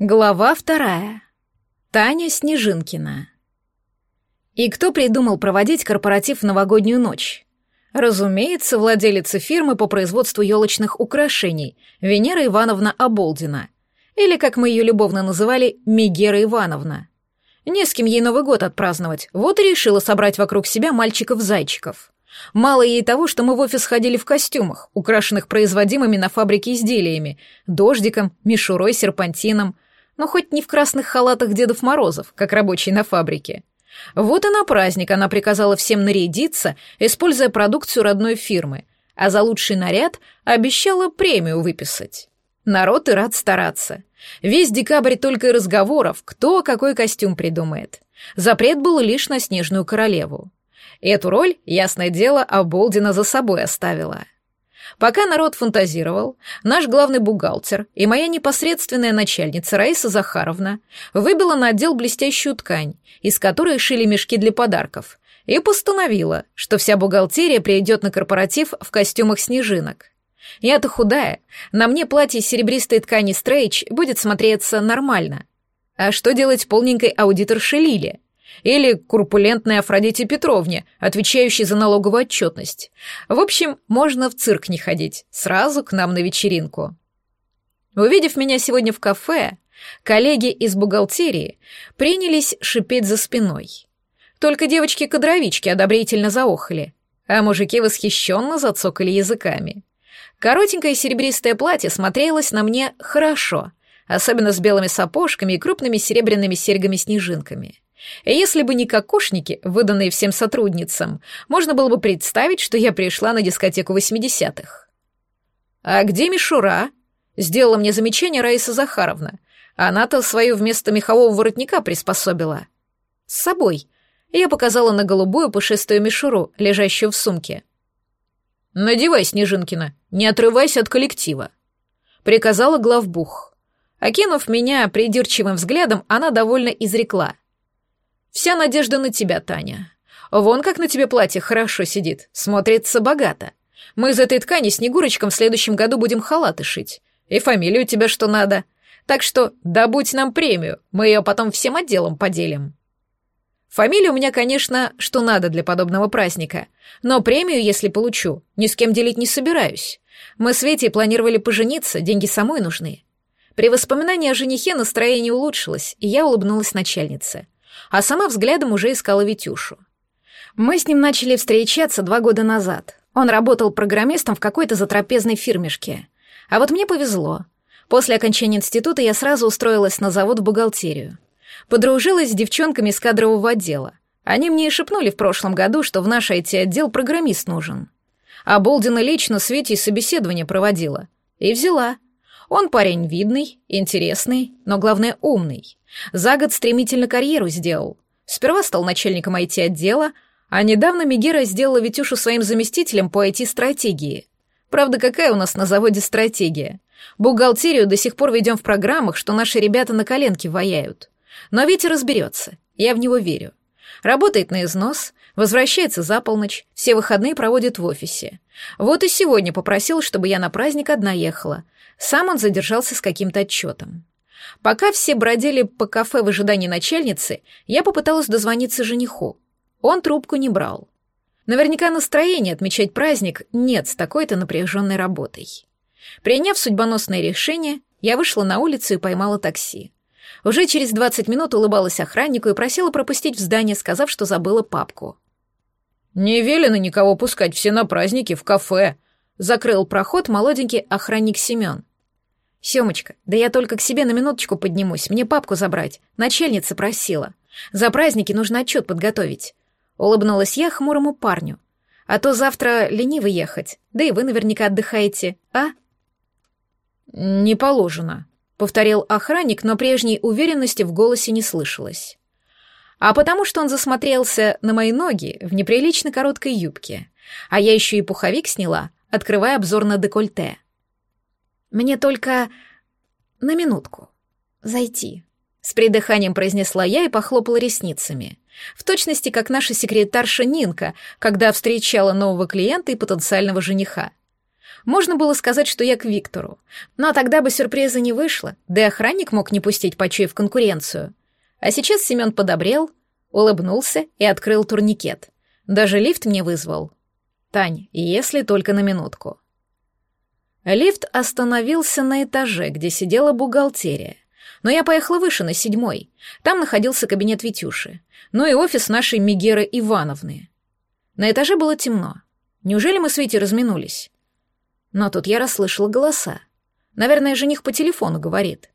Глава вторая. Таня Снежинкина. И кто придумал проводить корпоратив в новогоднюю ночь? Разумеется, владелица фирмы по производству елочных украшений Венера Ивановна Оболдина. Или, как мы ее любовно называли, Мегера Ивановна. Не с кем ей Новый год отпраздновать, вот и решила собрать вокруг себя мальчиков-зайчиков. Мало ей того, что мы в офис ходили в костюмах, украшенных производимыми на фабрике изделиями, дождиком, мишурой, серпантином — но хоть не в красных халатах Дедов Морозов, как рабочий на фабрике. Вот и на праздник она приказала всем нарядиться, используя продукцию родной фирмы, а за лучший наряд обещала премию выписать. Народ и рад стараться. Весь декабрь только и разговоров, кто какой костюм придумает. Запрет был лишь на Снежную Королеву. Эту роль, ясное дело, Оболдина за собой оставила. Пока народ фантазировал, наш главный бухгалтер и моя непосредственная начальница Раиса Захаровна выбила на отдел блестящую ткань, из которой шили мешки для подарков, и постановила, что вся бухгалтерия придет на корпоратив в костюмах снежинок. Я-то худая, на мне платье серебристой ткани стрейч будет смотреться нормально. А что делать полненькой аудиторше Лиле? Или курпулентной Афродите Петровне, отвечающей за налоговую отчетность. В общем, можно в цирк не ходить, сразу к нам на вечеринку. Увидев меня сегодня в кафе, коллеги из бухгалтерии принялись шипеть за спиной. Только девочки-кадровички одобрительно заохали, а мужики восхищенно зацокали языками. Коротенькое серебристое платье смотрелось на мне хорошо, особенно с белыми сапожками и крупными серебряными серьгами-снежинками. Если бы не кокошники, выданные всем сотрудницам, можно было бы представить, что я пришла на дискотеку 80-х. «А где мишура?» — сделала мне замечание Раиса Захаровна. Она-то свою вместо мехового воротника приспособила. «С собой». Я показала на голубую пушистую мишуру, лежащую в сумке. «Надевай, Снежинкина, не отрывайся от коллектива», — приказала главбух. Окинув меня придирчивым взглядом, она довольно изрекла — Вся надежда на тебя, Таня. Вон как на тебе платье хорошо сидит, смотрится богато. Мы из этой ткани Снегурочкам в следующем году будем халаты шить. И фамилию у тебя что надо. Так что добудь нам премию, мы ее потом всем отделом поделим. Фамилия у меня, конечно, что надо для подобного праздника, но премию, если получу, ни с кем делить не собираюсь. Мы с Ветей планировали пожениться, деньги самой нужны. При воспоминании о женихе настроение улучшилось, и я улыбнулась начальнице — а сама взглядом уже искала Витюшу. Мы с ним начали встречаться два года назад. Он работал программистом в какой-то затрапезной фирмешке. А вот мне повезло. После окончания института я сразу устроилась на завод в бухгалтерию. Подружилась с девчонками из кадрового отдела. Они мне и шепнули в прошлом году, что в наш IT-отдел программист нужен. А Болдина лично Свете собеседование проводила. И взяла. Он парень видный, интересный, но главное умный. За год стремительно карьеру сделал. Сперва стал начальником IT-отдела, а недавно Мегера сделала Витюшу своим заместителем по IT-стратегии. Правда, какая у нас на заводе стратегия? Бухгалтерию до сих пор ведем в программах, что наши ребята на коленке ваяют. Но Витя разберется, я в него верю. Работает на износ, возвращается за полночь, все выходные проводит в офисе. Вот и сегодня попросил, чтобы я на праздник одна ехала. Сам он задержался с каким-то отчетом. Пока все бродили по кафе в ожидании начальницы, я попыталась дозвониться жениху. Он трубку не брал. Наверняка настроения отмечать праздник нет с такой-то напряженной работой. Приняв судьбоносное решение, я вышла на улицу и поймала такси. Уже через 20 минут улыбалась охраннику и просила пропустить в здание, сказав, что забыла папку. «Не велено никого пускать, все на праздники, в кафе», — закрыл проход молоденький охранник Семен. «Семочка, да я только к себе на минуточку поднимусь, мне папку забрать. Начальница просила. За праздники нужно отчет подготовить». Улыбнулась я хмурому парню. «А то завтра лениво ехать, да и вы наверняка отдыхаете, а?» «Не положено», — повторил охранник, но прежней уверенности в голосе не слышалось. А потому что он засмотрелся на мои ноги в неприлично короткой юбке, а я еще и пуховик сняла, открывая обзор на декольте. Мне только на минутку зайти. С придыханием произнесла я и похлопала ресницами. В точности, как наша секретарша Нинка, когда встречала нового клиента и потенциального жениха. Можно было сказать, что я к Виктору. Но тогда бы сюрприза не вышло, да и охранник мог не пустить, почуяв конкуренцию. А сейчас Семен подобрел, улыбнулся и открыл турникет. Даже лифт мне вызвал. Тань, если только на минутку. Лифт остановился на этаже, где сидела бухгалтерия. Но я поехала выше, на седьмой. Там находился кабинет Витюши. Ну и офис нашей Мегеры Ивановны. На этаже было темно. Неужели мы с Витей разминулись? Но тут я расслышала голоса. Наверное, жених по телефону говорит.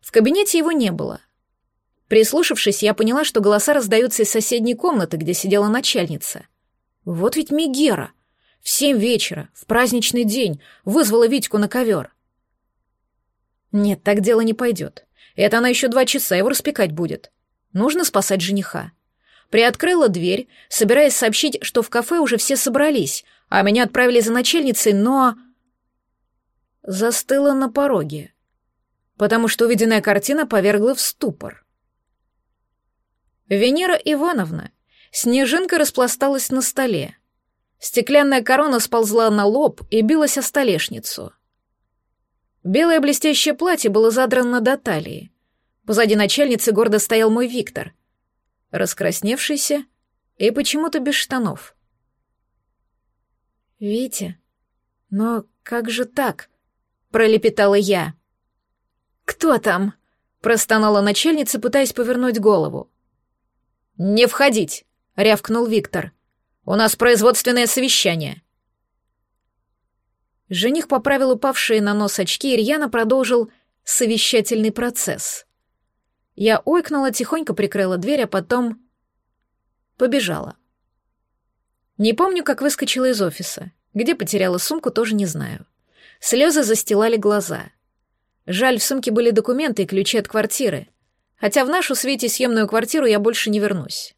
В кабинете его не было. Прислушавшись, я поняла, что голоса раздаются из соседней комнаты, где сидела начальница. Вот ведь Мегера. В семь вечера, в праздничный день, вызвала Витьку на ковер. Нет, так дело не пойдет. Это она еще два часа его распекать будет. Нужно спасать жениха. Приоткрыла дверь, собираясь сообщить, что в кафе уже все собрались, а меня отправили за начальницей, но... Застыла на пороге, потому что увиденная картина повергла в ступор. Венера Ивановна, снежинка распласталась на столе. Стеклянная корона сползла на лоб и билась о столешницу. Белое блестящее платье было задрано до талии. Позади начальницы гордо стоял мой Виктор, раскрасневшийся и почему-то без штанов. «Витя, но как же так?» — пролепетала я. «Кто там?» — простонала начальница, пытаясь повернуть голову. «Не входить!» — рявкнул Виктор. «У нас производственное совещание». Жених поправил упавшие на нос очки, и Рьяна продолжил совещательный процесс. Я ойкнула, тихонько прикрыла дверь, а потом... побежала. Не помню, как выскочила из офиса. Где потеряла сумку, тоже не знаю. Слезы застилали глаза. Жаль, в сумке были документы и ключи от квартиры хотя в нашу Свете съемную квартиру я больше не вернусь.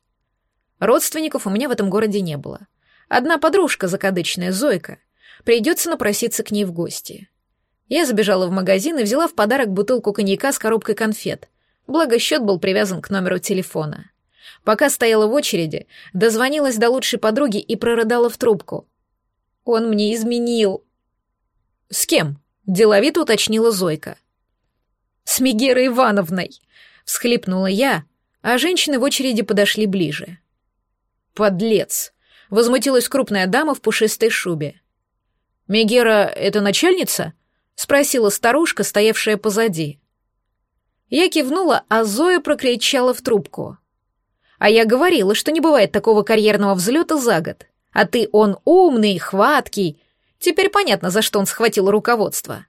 Родственников у меня в этом городе не было. Одна подружка закадычная, Зойка. Придется напроситься к ней в гости. Я забежала в магазин и взяла в подарок бутылку коньяка с коробкой конфет, благо счет был привязан к номеру телефона. Пока стояла в очереди, дозвонилась до лучшей подруги и прорыдала в трубку. «Он мне изменил». «С кем?» — деловито уточнила Зойка. «С Мегерой Ивановной», всхлипнула я, а женщины в очереди подошли ближе. «Подлец!» — возмутилась крупная дама в пушистой шубе. «Мегера — это начальница?» — спросила старушка, стоявшая позади. Я кивнула, а Зоя прокричала в трубку. «А я говорила, что не бывает такого карьерного взлета за год. А ты он умный, хваткий. Теперь понятно, за что он схватил руководство».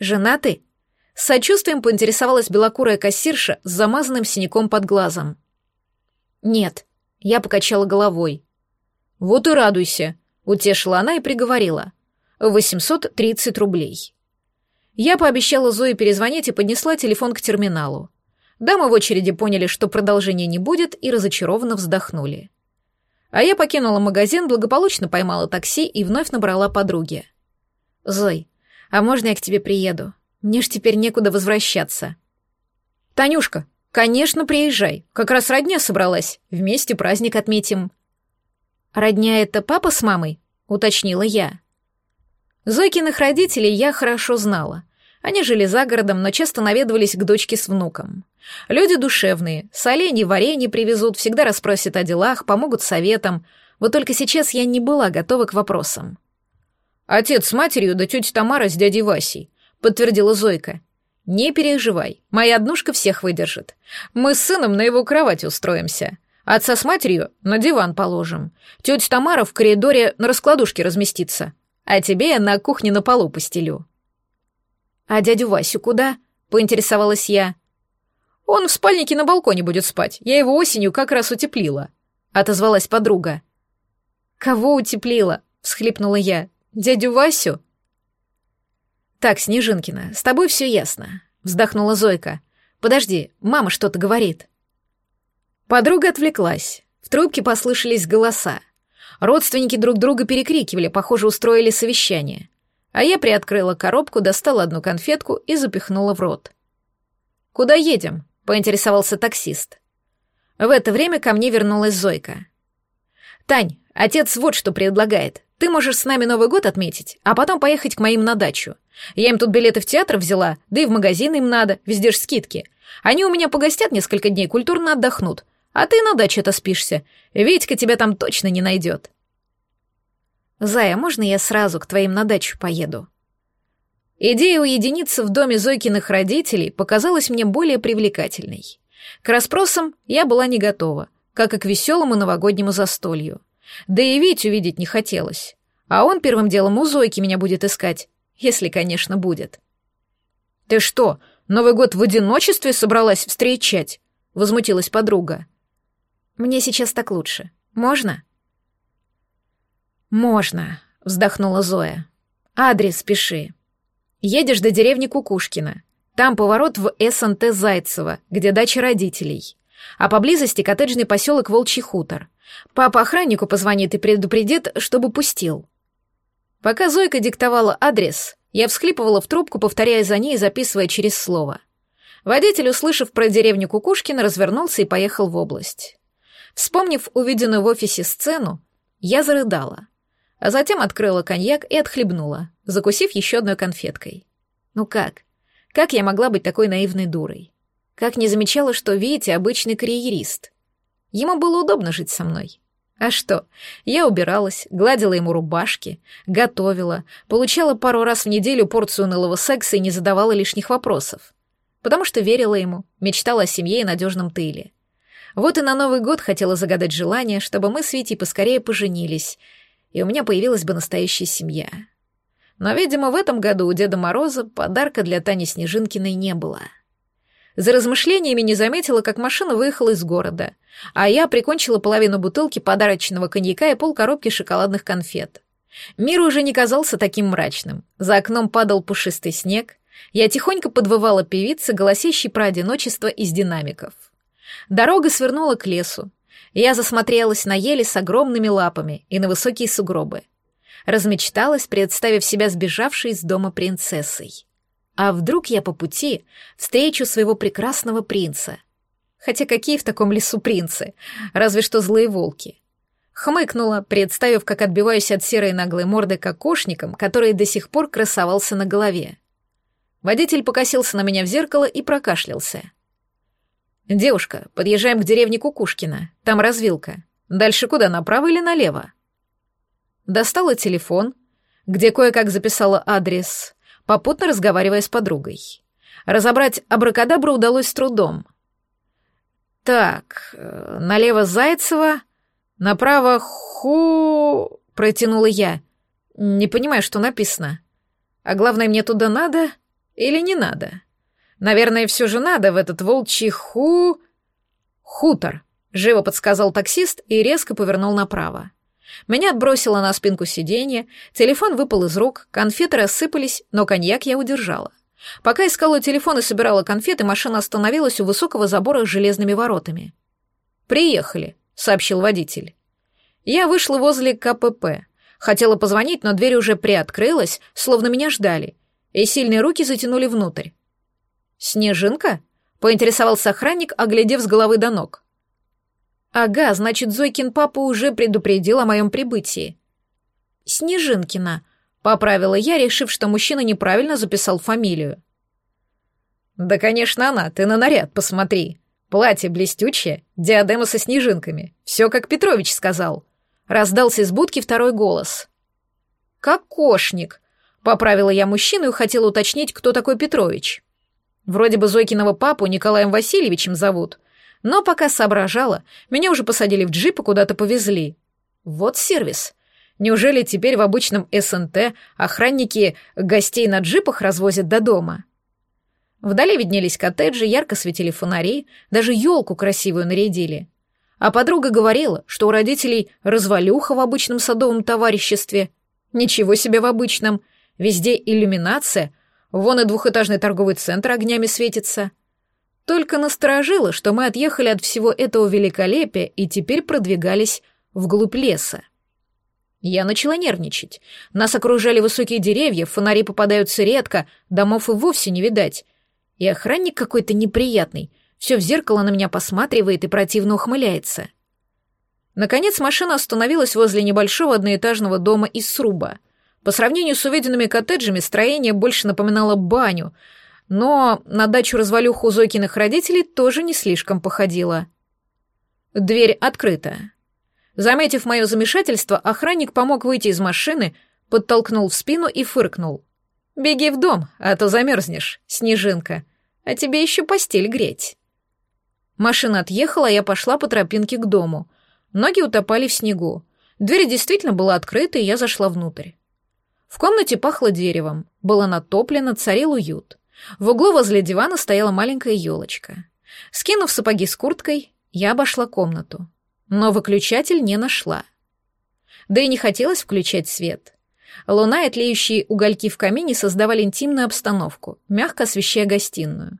«Женатый?» С сочувствием поинтересовалась белокурая кассирша с замазанным синяком под глазом. «Нет», — я покачала головой. «Вот и радуйся», — утешила она и приговорила. «Восемьсот тридцать рублей». Я пообещала Зое перезвонить и поднесла телефон к терминалу. Дамы в очереди поняли, что продолжения не будет, и разочарованно вздохнули. А я покинула магазин, благополучно поймала такси и вновь набрала подруги. «Зой, а можно я к тебе приеду? Мне ж теперь некуда возвращаться. Танюшка, конечно, приезжай. Как раз родня собралась. Вместе праздник отметим. Родня это папа с мамой? Уточнила я. Зойкиных родителей я хорошо знала. Они жили за городом, но часто наведывались к дочке с внуком. Люди душевные, соленье, варенье привезут, всегда расспросят о делах, помогут советам. Вот только сейчас я не была готова к вопросам. Отец с матерью да тетя Тамара с дядей Васей подтвердила Зойка. «Не переживай, моя однушка всех выдержит. Мы с сыном на его кровати устроимся. Отца с матерью на диван положим. Тетя Тамара в коридоре на раскладушке разместится. А тебе я на кухне на полу постелю». «А дядю Васю куда?» — поинтересовалась я. «Он в спальнике на балконе будет спать. Я его осенью как раз утеплила», — отозвалась подруга. «Кого утеплила?» — всхлипнула я. «Дядю Васю?» «Так, Снежинкина, с тобой все ясно», — вздохнула Зойка. «Подожди, мама что-то говорит». Подруга отвлеклась. В трубке послышались голоса. Родственники друг друга перекрикивали, похоже, устроили совещание. А я приоткрыла коробку, достала одну конфетку и запихнула в рот. «Куда едем?» — поинтересовался таксист. В это время ко мне вернулась Зойка. «Тань, отец вот что предлагает. Ты можешь с нами Новый год отметить, а потом поехать к моим на дачу. Я им тут билеты в театр взяла, да и в магазин им надо, везде ж скидки. Они у меня погостят несколько дней, культурно отдохнут. А ты на даче-то спишься. Витька тебя там точно не найдет. Зая, можно я сразу к твоим на дачу поеду? Идея уединиться в доме Зойкиных родителей показалась мне более привлекательной. К расспросам я была не готова, как и к веселому новогоднему застолью. Да и Вить увидеть не хотелось. А он первым делом у Зойки меня будет искать, если, конечно, будет. «Ты что, Новый год в одиночестве собралась встречать?» — возмутилась подруга. «Мне сейчас так лучше. Можно?» «Можно», — вздохнула Зоя. «Адрес пиши. Едешь до деревни Кукушкина. Там поворот в СНТ Зайцево, где дача родителей. А поблизости коттеджный поселок Волчий хутор. Папа охраннику позвонит и предупредит, чтобы пустил. Пока Зойка диктовала адрес, я всхлипывала в трубку, повторяя за ней и записывая через слово. Водитель, услышав про деревню Кукушкина, развернулся и поехал в область. Вспомнив увиденную в офисе сцену, я зарыдала, а затем открыла коньяк и отхлебнула, закусив еще одной конфеткой. Ну как? Как я могла быть такой наивной дурой? Как не замечала, что Витя обычный карьерист? Ему было удобно жить со мной. А что? Я убиралась, гладила ему рубашки, готовила, получала пару раз в неделю порцию унылого секса и не задавала лишних вопросов. Потому что верила ему, мечтала о семье и надежном тыле. Вот и на Новый год хотела загадать желание, чтобы мы с Витей поскорее поженились, и у меня появилась бы настоящая семья. Но, видимо, в этом году у Деда Мороза подарка для Тани Снежинкиной не было. За размышлениями не заметила, как машина выехала из города, а я прикончила половину бутылки подарочного коньяка и полкоробки шоколадных конфет. Мир уже не казался таким мрачным. За окном падал пушистый снег. Я тихонько подвывала певице, голосящей про одиночество из динамиков. Дорога свернула к лесу. Я засмотрелась на ели с огромными лапами и на высокие сугробы. Размечталась, представив себя сбежавшей из дома принцессой. А вдруг я по пути встречу своего прекрасного принца? Хотя какие в таком лесу принцы? Разве что злые волки. Хмыкнула, представив, как отбиваюсь от серой наглой морды кокошником, который до сих пор красовался на голове. Водитель покосился на меня в зеркало и прокашлялся. «Девушка, подъезжаем к деревне Кукушкина. Там развилка. Дальше куда, направо или налево?» Достала телефон, где кое-как записала адрес попутно разговаривая с подругой. Разобрать абракадабру удалось с трудом. «Так, э, налево Зайцева, направо Ху...» — протянула я. «Не понимаю, что написано. А главное, мне туда надо или не надо? Наверное, все же надо в этот волчий Ху...» «Хутор», — живо подсказал таксист и резко повернул направо. Меня отбросило на спинку сиденья, телефон выпал из рук, конфеты рассыпались, но коньяк я удержала. Пока искала телефон и собирала конфеты, машина остановилась у высокого забора с железными воротами. «Приехали», — сообщил водитель. Я вышла возле КПП. Хотела позвонить, но дверь уже приоткрылась, словно меня ждали, и сильные руки затянули внутрь. «Снежинка?» — поинтересовался охранник, оглядев с головы до ног. Ага, значит, Зойкин папа уже предупредил о моем прибытии. Снежинкина, поправила я, решив, что мужчина неправильно записал фамилию. Да, конечно, она, ты на наряд посмотри. Платье блестючее, диадема со снежинками. Все, как Петрович сказал. Раздался из будки второй голос. «Кокошник», — поправила я мужчину и хотела уточнить, кто такой Петрович. Вроде бы Зойкиного папу Николаем Васильевичем зовут, но пока соображала, меня уже посадили в джип и куда-то повезли. Вот сервис. Неужели теперь в обычном СНТ охранники гостей на джипах развозят до дома? Вдали виднелись коттеджи, ярко светили фонари, даже елку красивую нарядили. А подруга говорила, что у родителей развалюха в обычном садовом товариществе. Ничего себе в обычном. Везде иллюминация. Вон и двухэтажный торговый центр огнями светится. Только насторожило, что мы отъехали от всего этого великолепия и теперь продвигались вглубь леса. Я начала нервничать. Нас окружали высокие деревья, фонари попадаются редко, домов и вовсе не видать. И охранник какой-то неприятный, все в зеркало на меня посматривает и противно ухмыляется. Наконец машина остановилась возле небольшого одноэтажного дома из сруба. По сравнению с увиденными коттеджами строение больше напоминало баню, но на дачу-развалюху Зойкиных родителей тоже не слишком походило. Дверь открыта. Заметив мое замешательство, охранник помог выйти из машины, подтолкнул в спину и фыркнул. «Беги в дом, а то замерзнешь, снежинка, а тебе еще постель греть». Машина отъехала, я пошла по тропинке к дому. Ноги утопали в снегу. Дверь действительно была открыта, и я зашла внутрь. В комнате пахло деревом, было натоплено, царил уют. В углу возле дивана стояла маленькая елочка. Скинув сапоги с курткой, я обошла комнату. Но выключатель не нашла. Да и не хотелось включать свет. Луна и тлеющие угольки в камине создавали интимную обстановку, мягко освещая гостиную.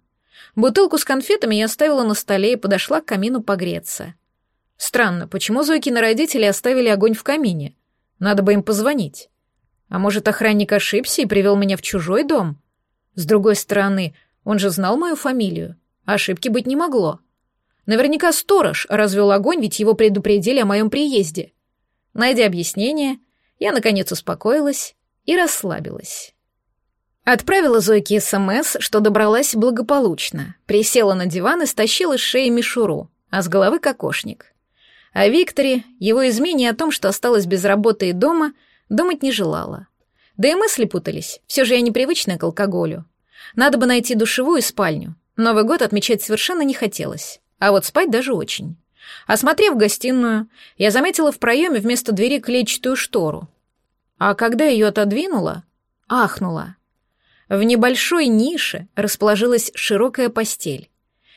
Бутылку с конфетами я оставила на столе и подошла к камину погреться. Странно, почему Зойкины родители оставили огонь в камине? Надо бы им позвонить. А может, охранник ошибся и привел меня в чужой дом? С другой стороны, он же знал мою фамилию. Ошибки быть не могло. Наверняка сторож развел огонь, ведь его предупредили о моем приезде. Найдя объяснение, я, наконец, успокоилась и расслабилась. Отправила Зойке СМС, что добралась благополучно, присела на диван и стащила с шеи мишуру, а с головы кокошник. О Викторе, его измене о том, что осталась без работы и дома, думать не желала. Да и мысли путались, все же я непривычная к алкоголю. Надо бы найти душевую и спальню. Новый год отмечать совершенно не хотелось, а вот спать даже очень. Осмотрев гостиную, я заметила в проеме вместо двери клетчатую штору. А когда ее отодвинула, ахнула. В небольшой нише расположилась широкая постель.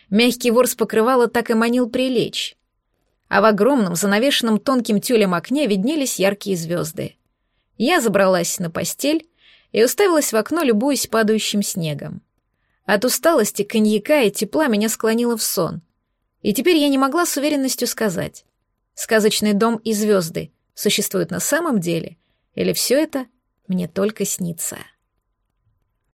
Мягкий ворс покрывала так и манил прилечь. А в огромном, занавешенном тонким тюлем окне виднелись яркие звезды. Я забралась на постель и уставилась в окно, любуясь падающим снегом. От усталости, коньяка и тепла меня склонило в сон. И теперь я не могла с уверенностью сказать, сказочный дом и звезды существуют на самом деле, или все это мне только снится.